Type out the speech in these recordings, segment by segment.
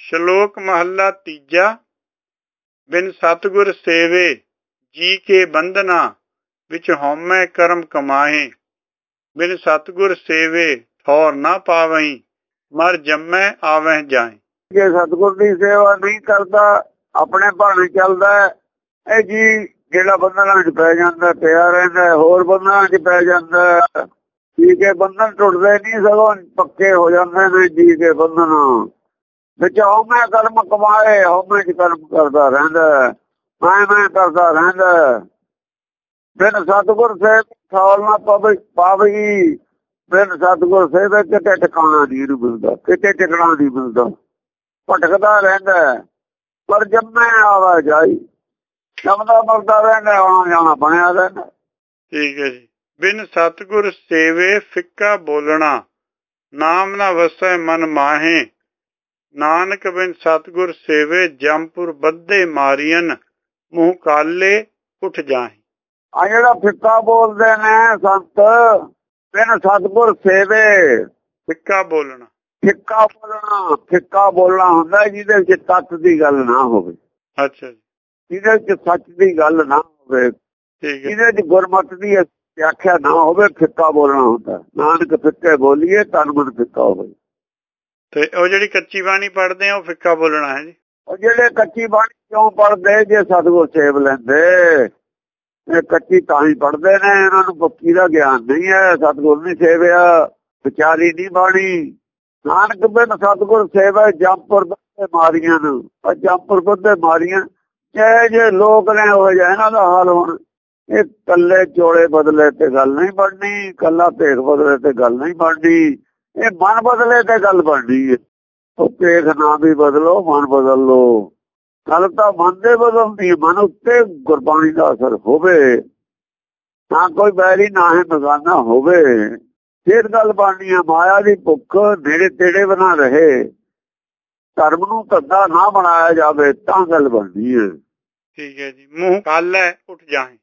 ਸ਼ਲੋਕ ਮਹੱਲਾ ਤੀਜਾ ਬਿਨ ਸਤਗੁਰ ਸੇਵੇ ਜੀ ਕੇ ਬੰਧਨਾ ਵਿੱਚ ਹਉਮੈ ਕਰਮ ਕਮਾਏ ਬਿਨ ਸਤਗੁਰ ਸੇਵੇ ਠੌਰ ਨਾ ਪਾਵਈ ਮਰ ਜੰਮੈ ਆਵਹਿ ਜਾਏ ਜੇ ਸਤਗੁਰ ਦੀ ਸੇਵਾ ਨਹੀਂ ਕਰਦਾ ਆਪਣੇ ਭਾਣੇ ਚੱਲਦਾ ਹੈ, ਇਹ ਜੀ ਜਿਹੜਾ ਬੰਧਨਾਂ 'ਚ ਪੈ ਜਾਂਦਾ ਪਿਆ ਰਹਿੰਦਾ ਹੋਰ ਬੰਧਨਾਂ 'ਚ ਪੈ ਜਾਂਦਾ ਜੀ ਕੇ ਬੰਧਨ ਟੁੱਟਦੇ ਨਹੀਂ ਸਗੋਂ ਪੱਕੇ ਹੋ ਜਾਂਦੇ ਨੇ ਜੀ ਕੇ ਬੰਧਨ। ਵਿੱਚ ਹਉਮੈ ਕਰਮ ਕਮਾਏ ਹਉਮੈ 'ਚ ਕਰਮ ਕਰਦਾ ਰਹਿੰਦਾ ਮੈਂ ਮੈਂ ਕਰਦਾ ਰਹਿੰਦਾ ਬਿਨ ਸਤਗੁਰ ਸੇ ਥਾਲ ਨਾ ਪਵੇ ਪਾਵਈ ਬਿਨ ਸਤਗੁਰ ਸੇ ਕਿਤੇ ਟਿਕਾਣਾ ਨਹੀਂ ਮਿਲਦਾ ਕਿਤੇ ਟਿਕਣਾ ਨਹੀਂ ਮਿਲਦਾ। ਭਟਕਦਾ ਰਹਿੰਦਾ ਪਰ ਜੰਮੇ ਆਵਾ ਜਾਈ ਜੰਮਦਾ ਮਰਦਾ ਰਹਿੰਦਾ ਆਉਣਾ ਜਾਣਾ ਬਣਿਆ ਰਹਿੰਦਾ ਠੀਕ ਹੈ ਜੀ। ਬਿਨ ਸਤਗੁਰ ਸੇਵੇ ਫਿੱਕਾ ਬੋਲਣਾ, ਨਾਮ ਨਾ ਵਸੈ ਮਨ ਮਾਹੇ। ਨਾਨਕ ਬਿਨ ਸਤਗੁਰ ਸੇਵੇ ਜੰਪੁਰ ਬੱਧੇ ਮਾਰੀਅਨ ਮੂੰਹ ਕਾਲੇ ਉੱਠ ਜਾਹੇ। ਆ ਜਿਹੜਾ ਫਿੱਕਾ ਬੋਲਦੇ ਨੇ ਸੰਤ ਬਿਨ ਸਤਗੁਰ ਸੇਵੇ। ਫਿੱਕਾ ਬੋਲਣਾ। ਫਿੱਕਾ ਬੋਲਣਾ ਫਿੱਕਾ ਬੋਲਣਾ ਹੁੰਦਾ ਜਿਹਦੇ ਵਿੱਚ ਤੱਤ ਦੀ ਗੱਲ ਨਾ ਹੋਵੇ। ਅੱਛਾ ਜੀ। ਜਿਹਦੇ ਵਿੱਚ ਸੱਚ ਦੀ ਗੱਲ ਨਾ ਹੋਵੇ। ਠੀਕ ਹੈ। ਜਿਹਦੇ ਵਿੱਚ ਗੁਰਮਤ ਦੀ ਵਿਆਖਿਆ ਨਾ ਹੋਵੇ ਫਿੱਕਾ ਬੋਲਣਾ ਹੁੰਦਾ। ਨਾਨਕ ਫਿੱਕੇ ਬੋਲੀਏ ਤਨ ਮਨ ਫਿੱਕਾ ਹੋਵੇ। ਤੇ ਉਹ ਜਿਹੜੀ ਕੱਚੀ ਬਾਣੀ ਪੜਦੇ ਆ, ਉਹ ਫਿੱਕਾ ਬੋਲਣਾ ਹੈ ਜੀ। ਉਹ ਜਿਹੜੇ ਕੱਚੀ ਬਾਣੀ ਕਿਉਂ ਪੜਦੇ ਜੇ ਸਤਗੁਰ ਸੇਵ ਲੈਂਦੇ ਇਹ ਕੱਚੀ ਤਾਂ ਹੀ ਪੜਦੇ ਨੇ, ਇਹਨਾਂ ਨੂੰ ਪੱਕੀ ਦਾ ਗਿਆਨ ਨਹੀਂ ਹੈ, ਸਤਗੁਰ ਨਹੀਂ ਸੇਵਿਆ, ਵਿਚਾਰੀ ਨਹੀਂ ਬਾਣੀ। ਨਾਨਕ ਬਿਨ ਸਤਗੁਰ ਸੇਵਾ, ਜੰਪੁਰ ਬੰਦੇ ਮਾਰੀਆਂ ਨੂੰ। ਉਹ ਜੰਪੁਰ ਬੰਦੇ ਮਾਰੀਆਂ ਜੇ ਜੇ ਲੋਕ ਨੇ ਹੋ ਜਾਏ ਇਹਨਾਂ ਦਾ ਹਾਲ ਹੁਣ। ਇਹ ਕੱਲੇ ਚੋਲੇ ਬਦਲੇ ਤੇ ਗੱਲ ਨਹੀਂ ਬਣਨੀ ਕੱਲਾ ਭੇਖ ਬਦਲੇ ਤੇ ਗੱਲ ਨਹੀਂ ਬਣਨੀ ਇਹ ਮਨ ਬਦਲੇ ਤੇ ਗੱਲ ਬਣਨੀ ਹੈ ਉਹ ਭੇਖ ਨਾ ਵੀ ਬਦਲੋ, ਮਨ ਬਦਲ ਲੋ। ਗੱਲ ਤਾਂ ਮਨ ਦੇ ਬਦਲਦੀ ਮਨ ਉੱਤੇ ਗੁਰਬਾਣੀ ਦਾ ਅਸਰ ਹੋਵੇ, ਨਾ ਕੋਈ ਬੈਰੀ ਨਾ ਹੈ ਬਗਾਨਾ ਹੋਵੇ। ਫਿਰ ਗੱਲ ਬਣਨੀ ਹੈ ਮਾਇਆ ਦੀ ਭੁੱਖ ਨੇੜੇ ਤੇੜੇ ਬਣਾ ਰਹੇ। ਧਰਮ ਨੂੰ ਧੰਦਾ ਨਾ ਬਣਾਇਆ ਜਾਵੇ, ਤਾਂ ਗੱਲ ਬਣਦੀ ਹੈ ਠੀਕ ਹੈ ਜੀ। ਮੂੰਹ ਕੱਲ ਹੈ, ਉੱਠ ਜਾਏ।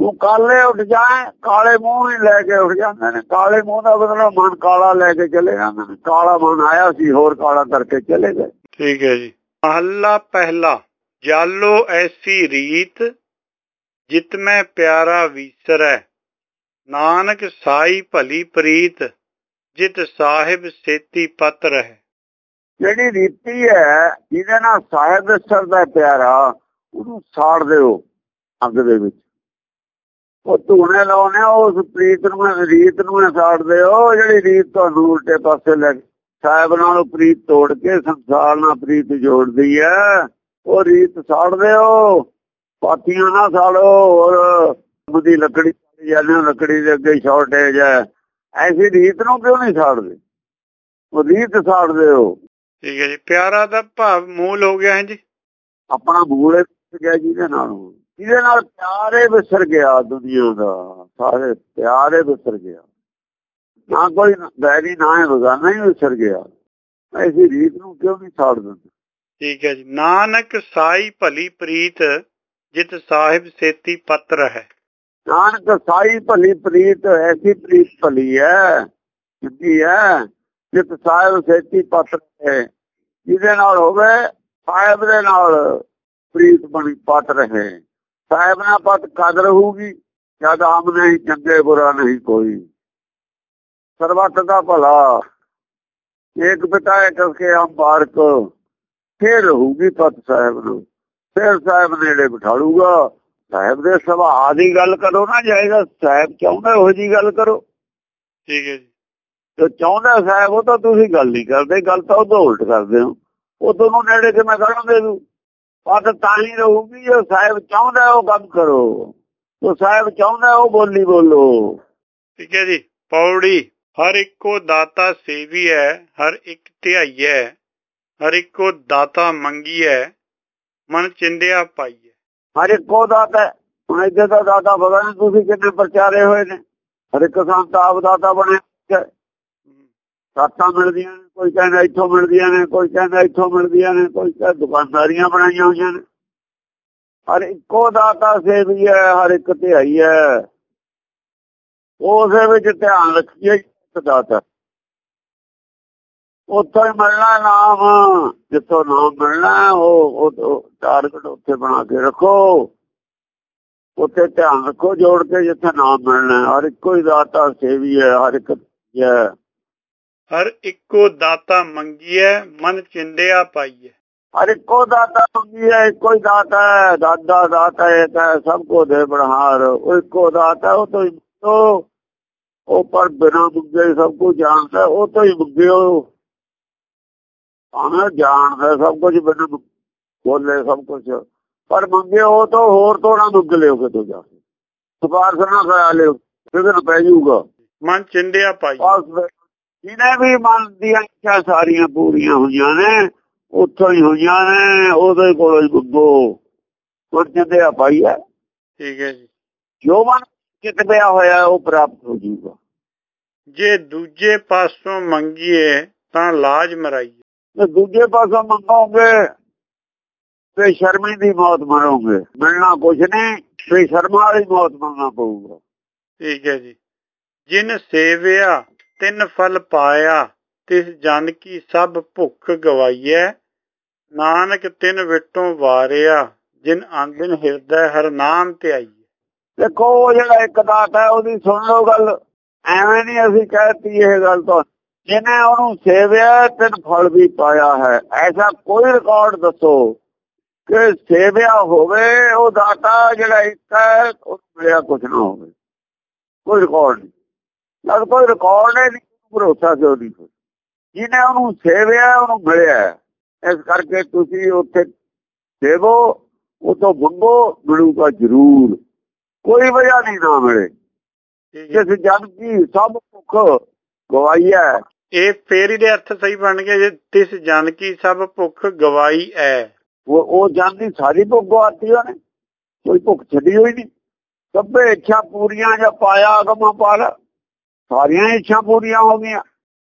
ਉਹ ਕਾਲੇ ਉੱਠ ਜਾਏ ਕਾਲੇ ਮੂੰਹ ਹੀ ਲੈ ਕੇ ਉੱਠ ਜਾਂਦੇ ਨੇ। ਕਾਲੇ ਮੂੰਹ ਦਾ ਮਤਲਬ ਮਨ ਕਾਲਾ ਲੈ ਕੇ ਚਲੇ ਜਾਂਦੇ ਨੇ। ਕਾਲਾ ਮਨ ਆਇਆ ਸੀ ਹੋਰ ਕਾਲਾ ਕਰਕੇ ਚਲੇ ਗਏ। ਠੀਕ ਹੈ ਜੀ। ਮਹੱਲਾ ਪਹਿਲਾ ਜਾਲੋ ਐਸੀ ਰੀਤ ਜਿਤ ਮੈਂ ਪਿਆਰਾ ਵੀਸਰੈ। ਨਾਨਕ ਸਾਈ ਭਲੀ ਪ੍ਰੀਤ ਜਿਤ ਸਾਹਿਬ ਸੇਤੀ ਪਤ ਰਹਿ। ਜਿਹੜੀ ਰੀਤੀ ਹੈ ਜਿਹਦੇ ਨਾਲ ਸਾਹਿਬ ਅਸਰ ਦਾ ਪਿਆਰਾ ਉਹਨੂੰ ਸਾੜ ਦਿਓ ਅੱਗ ਦੇ ਵਿੱਚ। ਉਹ ਧੂਣੇ ਲਾਉਣੇ ਉਸ ਪ੍ਰੀਤ ਨੂੰ ਰੀਤ ਨੂੰ ਸਾੜ ਦਿਓ ਜਿਹੜੀ ਰੀਤ ਤੁਹਾਨੂੰ ਉਲਟੇ ਪਾਸੇ ਲੈ ਸਾਹਿਬ ਨਾਲ ਪ੍ਰੀਤ ਤੋੜ ਕੇ ਸੰਸਾਰ ਨਾਲ ਪ੍ਰੀਤ ਜੋੜਦੀ ਹੈ ਉਹ ਰੀਤ ਸਾੜ ਦਿਓ ਪਾਤੀਆਂ ਨਾ ਸਾੜੋ ਔਰ ਉਹਦੀ ਲੱਕੜੀ ਜਾਂਦੇ ਲੱਕੜੀ ਦੇ ਅੱਗੇ ਸ਼ਾਰਟੇਜ ਹੈ ਐਸੀ ਰੀਤ ਨੂੰ ਕਿਉਂ ਨਹੀਂ ਸਾੜਦੇ? ਉਹ ਰੀਤ ਸਾੜ ਦਿਓ ਠੀਕ ਹੈ ਜੀ ਪਿਆਰਾ ਦਾ ਭਾਵ ਮੂਲ ਹੋ ਗਿਆ ਹੈ ਜੀ? ਆਪਣਾ ਮੂਲ ਗਿਆ ਜਿਹਦੇ ਨਾਲ ਜਿਹਦੇ ਨਾਲ ਪਿਆਰੇ ਵਿਸਰ ਗਿਆ ਦੁਨੀਆ ਦਾ ਸਾਰੇ ਪਿਆਰੇ ਵਿਸਰ ਗਿਆ। ਨਾ ਕੋਈ ਬੈਰੀ ਨਾ ਹੈ ਬਗਾਨਾ ਹੀ ਵਿਸਰ ਗਿਆ। ਐਸੀ ਰੀਤ ਨੂੰ ਕਿਉਂ ਨਹੀਂ ਛਾੜ ਦਿੰਦੇ? ਠੀਕ ਹੈ ਜੀ। ਨਾਨਕ ਸਾਈ ਭਲੀ ਪ੍ਰੀਤ ਜਿਤ ਸਾਹਿਬ ਸੇਤੀ ਪੱਤਰ ਹੈ। ਨਾਨਕ ਸਾਈ ਭਲੀ ਪ੍ਰੀਤ ਐਸੀ ਪ੍ਰੀਤ ਭਲੀ ਹੈ ਜਿੱਦੀ ਹੈ ਜਿਤ ਸਾਹਿਬ ਸੇਤੀ ਪੱਤਰ ਹੈ। ਜਿਹਦੇ ਨਾਲ ਹੋਵੇ ਸਾਹਿਬ ਦੇ ਨਾਲ ਪ੍ਰੀਤ ਬਣੀ ਪਤ ਰਹੇ ਸਾਹਿਬ ਪਤ ਕਦਰ ਹੋਊਗੀ ਜਦ ਆਮ ਨਹੀਂ ਚੰਗੇ ਬੁਰਾ ਨਹੀਂ ਕੋਈ। ਸਰਬੱਤ ਦਾ ਭਲਾ। ਇੱਕ ਪਿਤਾ ਹੈ ਕਰਕੇ ਆਮ ਬਾਰਕ ਫੇਰ ਰਹੂਗੀ ਪਤ ਸਾਹਿਬ ਨੂੰ। ਫੇਰ ਸਾਹਿਬ ਨੇੜੇ ਬਿਠਾਲੂਗਾ। ਸਾਹਿਬ ਦੇ ਸੁਭਾਅ ਦੀ ਗੱਲ ਕਰੋ ਨਾ ਜਾਏਗਾ ਸਾਹਿਬ ਚਾਹੁੰਦਾ ਉਹ ਜੀ ਗੱਲ ਕਰੋ। ਠੀਕ ਹੈ ਜੀ। ਤੇ ਚਾਹੁੰਦਾ ਸਾਹਿਬ ਉਹ ਤਾਂ ਤੁਸੀਂ ਗੱਲ ਨਹੀਂ ਕਰਦੇ ਗੱਲ ਤਾਂ ਉਹ ਉਲਟ ਕਰਦੇ ਹੋ। ਉਹ ਤੁਹਾਨੂੰ ਨੇੜੇ ਕਿਵੇਂ ਕਰਨਗੇ ਤੂੰ ਪਤ ਤਾਂ ਹੀ ਰਹੂਗੀ ਜੇ ਸਾਹਿਬ ਚਾਹੁੰਦਾ ਉਹ ਕੰਮ ਕਰੋ। ਉਹ ਸਾਹਿਬ ਚਾਹੁੰਦਾ ਉਹ ਬੋਲੀ ਬੋਲੋ। ਠੀਕ ਹੈ ਜੀ। ਪੌੜੀ ਹਰ ਇੱਕੋ ਦਾਤਾ ਸੇਵੀ ਹੈ ਹਰ ਇੱਕ ਧਿਆਈਐ ਹਰ ਇੱਕੋ ਦਾਤਾ ਮੰਗੀਐ ਮਨ ਚਿੰਦਿਆ ਪਾਈਐ ਹਰ ਇੱਕੋ ਦਾਤਾ ਹੁਣ ਇੱਥੇ ਦਾ ਦਾਤਾ ਭਗਵਾਨ ਤੁਸੀਂ ਕਿੰਨੇ ਪ੍ਰਚਾਰੇ ਹੋਏ ਨੇ। ਹਰ ਇੱਕ ਸੰਤ ਆਪ ਦਾਤਾ ਬਣੇ। ਦਾਤਾਂ ਮਿਲਦੀਆਂ ਕੋਈ ਕਹਿੰਦਾ ਇੱਥੋਂ ਮਿਲਦੀਆਂ ਨੇ, ਕੋਈ ਕਹਿੰਦਾ ਇੱਥੋਂ ਮਿਲਦੀਆਂ ਨੇ, ਕੋਈ ਕਹਿੰਦਾ ਦੁਕਾਨਦਾਰੀਆਂ ਬਣਾਈਆਂ ਹੋਈਆਂ ਨੇ। ਹਰ ਇੱਕੋ ਦਾਤਾ ਸੇਵੀ ਹੈ, ਹਰ ਇੱਕ ਧਿਆਈ ਹੈ। ਉਸੇ ਵਿੱਚ ਧਿਆਨ ਰੱਖੀਏ, ਇੱਕ ਦਾਤਾ। ਉੱਥੋਂ ਹੀ ਮਿਲਣਾ ਨਾਮ, ਜਿੱਥੋਂ ਨਾਮ ਮਿਲਣਾ, ਉਹ ਟਾਰਗੇਟ ਉੱਥੇ ਬਣਾ ਕੇ ਰੱਖੋ। ਉੱਥੇ ਧਿਆਨ ਰੱਖੋ ਜੋੜ ਕੇ ਜਿੱਥੇ ਨਾਮ ਮਿਲਣਾ ਹਰ ਇੱਕੋ ਹੀ ਦਾਤਾ ਸੇਵੀ ਹੈ, ਹਰ ਇੱਕ ਹੈ। ਹਰ ਇੱਕੋ ਦਾਤਾ ਮੰਗੀਐ ਮਨ ਚਿੰਦਿਆ ਪਾਈਐ ਹਰ ਇੱਕੋ ਦਾਤਾ ਮੰਗੀ ਹੈ ਇੱਕੋ ਹੀ ਦਾਤਾ ਹੈ ਦਾਦਾ ਦਾਤਾ ਹੈ ਤਾਂ ਸਭ ਕੋ ਦੇ ਬੜਹਾਰ ਉਹ ਇੱਕੋ ਦਾਤਾ ਉਹ ਤੋਂ ਉਹ ਪਰ ਬਿਨਾ ਮੰਗੇ ਸਭ ਕੁਝ ਜਾਣਦਾ ਉਹ ਤੋਂ ਹੀ ਮੰਗਿਓ ਆਣਾ ਜਾਣਦਾ ਸਭ ਕੁਝ ਬਿਨਾ ਬੋਲੇ ਸਭ ਕੁਝ ਪਰ ਮੰਗੇ ਉਹ ਤੋਂ ਹੋਰ ਤੋਂ ਨਾ ਮੰਗ ਲਿਓ ਕਿ ਤੂੰ ਜਾ ਸਪਾਰਸ਼ ਨਾ ਕਰਾ ਲਿਓ ਫਿਰ ਪੈ ਜਾਊਗਾ ਮਨ ਚਿੰਦਿਆ ਪਾਈ ਜਿਹਨੇ ਵੀ ਮਨ ਦੀਆਂ ਇੱਛਾ ਸਾਰੀਆਂ ਪੂਰੀਆਂ ਹੋਈਆਂ ਨੇ ਉੱਥੋਂ ਹੀ ਹੋਈਆਂ ਨੇ ਉਹਦੇ ਕੋਲੋਂ ਹੀ ਮੰਗੋ ਉਹ ਚਿੰਦਿਆ ਪਾਈ ਹੈ ਠੀਕ ਹੈ ਜੀ। ਜੋ ਮਨ ਚਿਤ ਪਿਆ ਹੋਇਆ ਉਹ ਪ੍ਰਾਪਤ ਹੋ ਜਾਊਗਾ। ਜੇ ਦੂਜੇ ਪਾਸੋਂ ਮੰਗੀਏ ਤਾਂ ਲਾਜ ਮਰਾਈਏ। ਦੂਜੇ ਪਾਸੋਂ ਮੰਗੋਗੇ ਤੇ ਸ਼ਰਮੀ ਦੀ ਮੌਤ ਮਰੋਗੇ। ਮਿਲਣਾ ਕੁਝ ਨਹੀਂ ਤੇ ਸ਼ਰਮਾ ਵਾਲੀ ਮੌਤ ਮੰਗਣਾ ਪਊਗਾ। ਠੀਕ ਹੈ ਜੀ। ਜਿਨ ਸੇਵਿਆ ਤਿੰਨ ਫਲ ਪਾਇਆ, ਤਿਸ ਜਨ ਕੀ ਸਭ ਭੁੱਖ ਗਵਾਈਐ। ਨਾਨਕ ਤਿੰਨ ਵਿਟੋਂ ਵਾਰਿਆ, ਜਿਨ ਆਂਦਨ ਹਿਰਦੈ ਹਰ ਨਾਮ ਤੇ ਦੇਖੋ ਉਹ ਜਿਹੜਾ ਇੱਕ ਦਾਤ ਹੈ, ਉਹਦੀ ਸੁਣ ਲਓ ਗੱਲ। ਐਵੇਂ ਨਹੀਂ ਅਸੀਂ ਕਹਿਤੀ ਇਹ ਗੱਲ ਤੋਂ ਜਿਹਨੇ ਉਹਨੂੰ ਸੇਵਿਆ, ਤਿੰਨ ਫਲ ਵੀ ਪਾਇਆ ਹੈ। ਐਸਾ ਕੋਈ ਰਿਕਾਰਡ ਦੱਸੋ ਕਿ ਸੇਵਿਆ ਹੋਵੇ, ਉਹ ਦਾਤਾ ਜਿਹੜਾ ਇੱਕ ਹੈ ਉਹ ਮਿਲਿਆ ਕੁਝ ਨਾ ਹੋਵੇ। ਕੋਈ ਰਿਕਾਰਡ ਨਹੀਂ। ਜਦ ਕੋਈ ਰਿਕਾਰਡ ਨਹੀਂ ਭਰੋਸਾ ਕਿਉਂ ਨਹੀਂ ਜਿਹਨੇ ਉਹਨੂੰ ਸੇਵਿਆ ਉਹਨੂੰ ਮਿਲਿਆ। ਇਸ ਕਰਕੇ ਤੁਸੀਂ ਉੱਥੇ ਸੇਵੋ ਉਹ ਤੋਂ ਮੰਗੋ ਮਿਲੂਗਾ ਜ਼ਰੂਰ। ਕੋਈ ਵਜ੍ਹਾ ਨਹੀਂ ਨਾ ਮਿਲੇ। ਜਿਸ ਜਨ ਕੀ ਸਭ ਭੁੱਖ ਗਵਾਈਆ ਇਹ ਫੇਰ ਇਹਦੇ ਅਰਥ ਸਹੀ ਬਣ ਗਏ ਜੇ ਤਿਸ ਜਨ ਕੀ ਸਭ ਭੁੱਖ ਗਵਾਈ ਐ। ਉਹ ਉਹ ਜਨ ਦੀ ਸਾਰੀ ਭੁੱਖ ਗਵਾਤੀ ਉਹਨੇ। ਕੋਈ ਭੁੱਖ ਛੱਡੀ ਹੋਈ ਨਹੀਂ। ਸਭੇ ਇੱਛਾ ਪੂਰੀਆਂ ਜਾਂ ਪਾਇਆ ਅਗਮਾ ਪਾਲ ਸਾਰੀਆਂ ਇੱਛਾ ਪੂਰੀਆਂ ਹੋ ਗਈਆਂ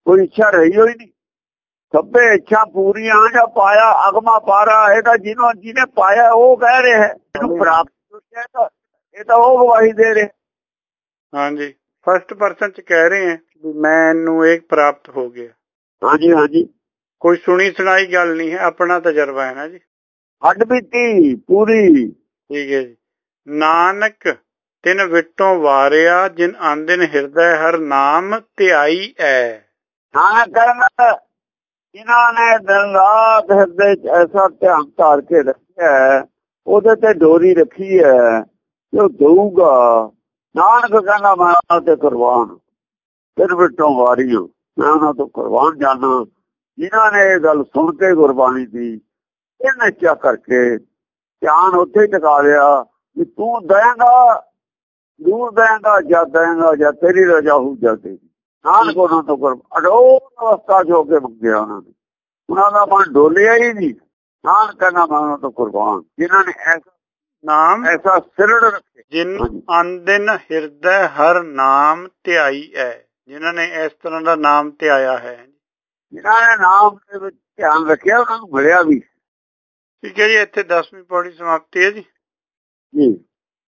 ਕੋਈ ਇੱਛਾ ਰਹੀ ਹੋਈ ਨਹੀਂ। ਸਭੇ ਇੱਛਾ ਪੂਰੀਆਂ ਜਾਂ ਪਾਇਆ ਅਗਮਾ ਪਾਰਾ ਇਹ ਤਾਂ ਜਿਹਨੂੰ ਜਿਹਨੇ ਪਾਇਆ ਉਹ ਕਹਿ ਰਿਹਾ ਹੈ। ਇਹਨੂੰ ਪ੍ਰਾਪਤ ਹੋ ਤਾਂ ਇਹ ਤਾਂ ਉਹ ਗਵਾਹੀ ਦੇ ਰਿਹਾ। ਹਾਂਜੀ। ਫਸਟ ਪਰਸਨ ਚ ਕਹਿ ਰਹੇ ਹੈ ਵੀ ਮੈਨੂੰ ਇਹ ਪ੍ਰਾਪਤ ਹੋ ਗਿਆ। ਹਾਂਜੀ ਹਾਂਜੀ। ਕੋਈ ਸੁਣੀ ਸੁਣਾਈ ਗੱਲ ਨਹੀਂ ਹੈ ਆਪਣਾ ਤਜਰਬਾ ਹੈ ਨਾ ਜੀ। ਹੱਡ ਬੀਤੀ ਪੂਰੀ। ਠੀਕ ਹੈ ਜੀ। ਨਾਨਕ ਤਿਨ ਵਿਟੋਂ ਵਾਰਿਆ, ਜਿਨ ਆਂਦਨ ਹਿਰਦੈ ਹਰ ਨਾਮ ਧਿਆਈ ਐ। ਨਾਨਕ ਕਹਿੰਦਾ ਜਿਨ੍ਹਾਂ ਨੇ ਦਿਨ ਰਾਤ ਹਿਰਦੇ 'ਚ ਐਸਾ ਧਿਆਨ ਧਾਰ ਕੇ ਰੱਖਿਆ ਉਹਦੇ ਤੇ ਡੋਰੀ ਰੱਖੀ ਹੈ ਜੋ ਦਊਗਾ। ਨਾਨਕ ਕਹਿੰਦਾ, ਮੈਂ ਤੇ ਕੁਰਬਾਨ ਫਿਰ ਵਿਟੋਂ ਵਾਰੀਓ ਮੈਂ ਉਹਨਾਂ ਤੋਂ ਕੁਰਬਾਨ ਜਾਣਾ ਜਿਨ੍ਹਾਂ ਨੇ ਇਹ ਗੱਲ ਸੁਣ ਕੇ ਗੁਰਬਾਣੀ ਦੀ, ਇਹਨੇ ਚਾ ਕਰਕੇ ਧਿਆਨ ਉੱਥੇ ਟਿਕਾ ਲਿਆ ਕਿ ਤੂੰ ਦੇਂਗਾ ਦੂਰ ਦੇਂਗਾ ਜਾਂ ਦੇਂਗਾ ਜਾਂ ਤੇਰੀ ਰਜਾ ਹੋ ਜਾਤੀ ਨਾਨਕ ਉਹਨਾਂ ਤੋਂ ਕਰ ਅਡੋਲ ਅਵਸਥਾ ਜੋ ਕੇ ਮੰਗਿਆ ਉਹਨਾਂ ਨੇ। ਉਹਨਾਂ ਦਾ ਮਨ ਡੋਲਿਆ ਹੀ ਨਹੀਂ। ਨਾਨਕ ਕਹਿੰਦਾ ਮੈਂ ਉਹਨਾਂ ਤੋਂ ਕੁਰਬਾਨ। ਜਿਨ੍ਹਾਂ ਨੇ ਐਸਾ ਨਾਮ? ਐਸਾ ਸਿਰੜ ਰੱਖੇ ਜਿਨ ਅੰਦਿਨ ਹਿਰਦੈ ਹਰ ਨਾਮ ਧਿਆਈ ਹੈ ਜਿਨ੍ਹਾਂ ਨੇ ਇਸ ਤਰ੍ਹਾਂ ਦਾ ਨਾਮ ਧਿਆਇਆ ਹੈ। ਜਿਨ੍ਹਾਂ ਨੇ ਨਾਮ ਦੇ ਵਿੱਚ ਧਿਆਨ ਰੱਖਿਆ ਉਹਨਾਂ ਨੂੰ ਮਿਲਿਆ ਵੀ। ਠੀਕ ਹੈ ਜੀ ਇੱਥੇ 10ਵੀਂ ਪੌੜੀ ਸਮਾਪਤੀ ਹੈ ਜੀ। ਜੀ।